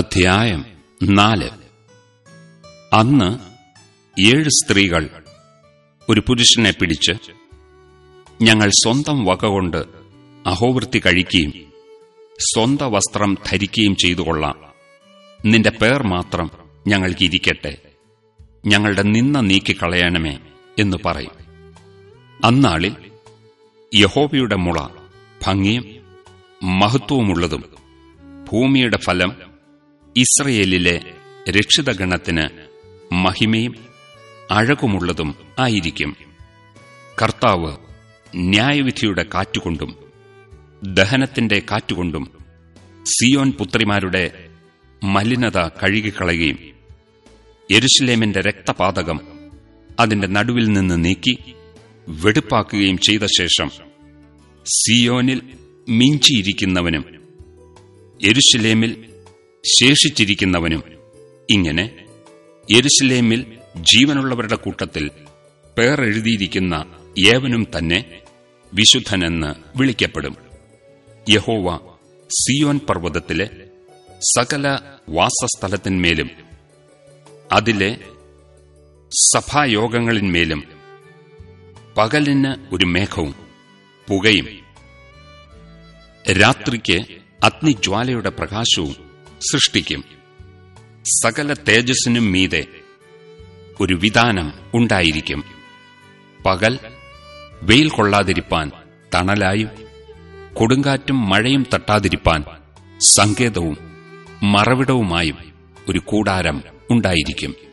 അധ്യായം നാല്. അന്ന് ഏഴ് സ്ത്രീകൾ ഒരു പുരുഷനെ പിടിച്ച് ഞങ്ങൾ സ്വന്തം വകകൊണ്ട് അഹോവൃത്തി കഴിക്കുകയും സ്വന്ത വസ്ത്രം ധരിക്കുകയും ചെയ്തുകൊള്ളാം നിന്റെ പേർ മാത്രം ഞങ്ങൾക്ക് ഇരിക്കട്ടെ. ഞങ്ങളുടെ നിന്ന നീക്കിക്കളയണമേ എന്ന് പറയും. അന്നാളിൽ യഹോവയുടെ മുള ഭംഗിയും മഹത്വമുള്ളതും ഭൂമിയുടെ ഫലം ഇസ്രയേലിലെ രക്ഷിതഗണത്തിന് മഹിമയും അഴകുമുള്ളതും ആയിരിക്കും. കർത്താവ് ന്യായവിധിയുടെ കാറ്റുകൊണ്ടും ദഹനത്തിന്റെ കാറ്റുകൊണ്ടും സിയോൻ പുത്രിമാരുടെ മലിനത കഴുകിക്കളയുകയും യെരുഷലേമിന്റെ രക്തപാതകം അതിന്റെ നടുവിൽ നിന്ന് നീക്കി വെടുപ്പാക്കുകയും ചെയ്ത ശേഷം സിയോനിൽ മിഞ്ചിയിരിക്കുന്നവനും യെരുഷലേമിൽ ശേഷിച്ചിരിക്കുന്നവനും ഇങ്ങനെ യെരുഷലേമിൽ ജീവനുള്ളവരുടെ കൂട്ടത്തിൽ പേർ എഴുതിയിരിക്കുന്ന ഏവനും തന്നെ വിശുദ്ധനെന്ന് വിളിക്കപ്പെടും. യഹോവ സിയോൻ പർവതത്തിലെ സകല വാസസ്ഥലത്തിന്മേലും അതിലെ സഭായോഗങ്ങളിന്മേലും പകലിന് ഒരു മേഘവും പുകയും രാത്രിക്ക് അഗ്നിജ്വാലയുടെ പ്രകാശവും സൃഷ്ടിക്കും. സകല തേജസ്സിനും മീതെ ഒരു വിധാനം ഉണ്ടായിരിക്കും. പകൽ വെയിൽ കൊള്ളാതിരിപ്പാൻ തണലായും കൊടുങ്കാറ്റും മഴയും തട്ടാതിരിപ്പാൻ സങ്കേതവും മറവിടവുമായും ഒരു കൂടാരം ഉണ്ടായിരിക്കും.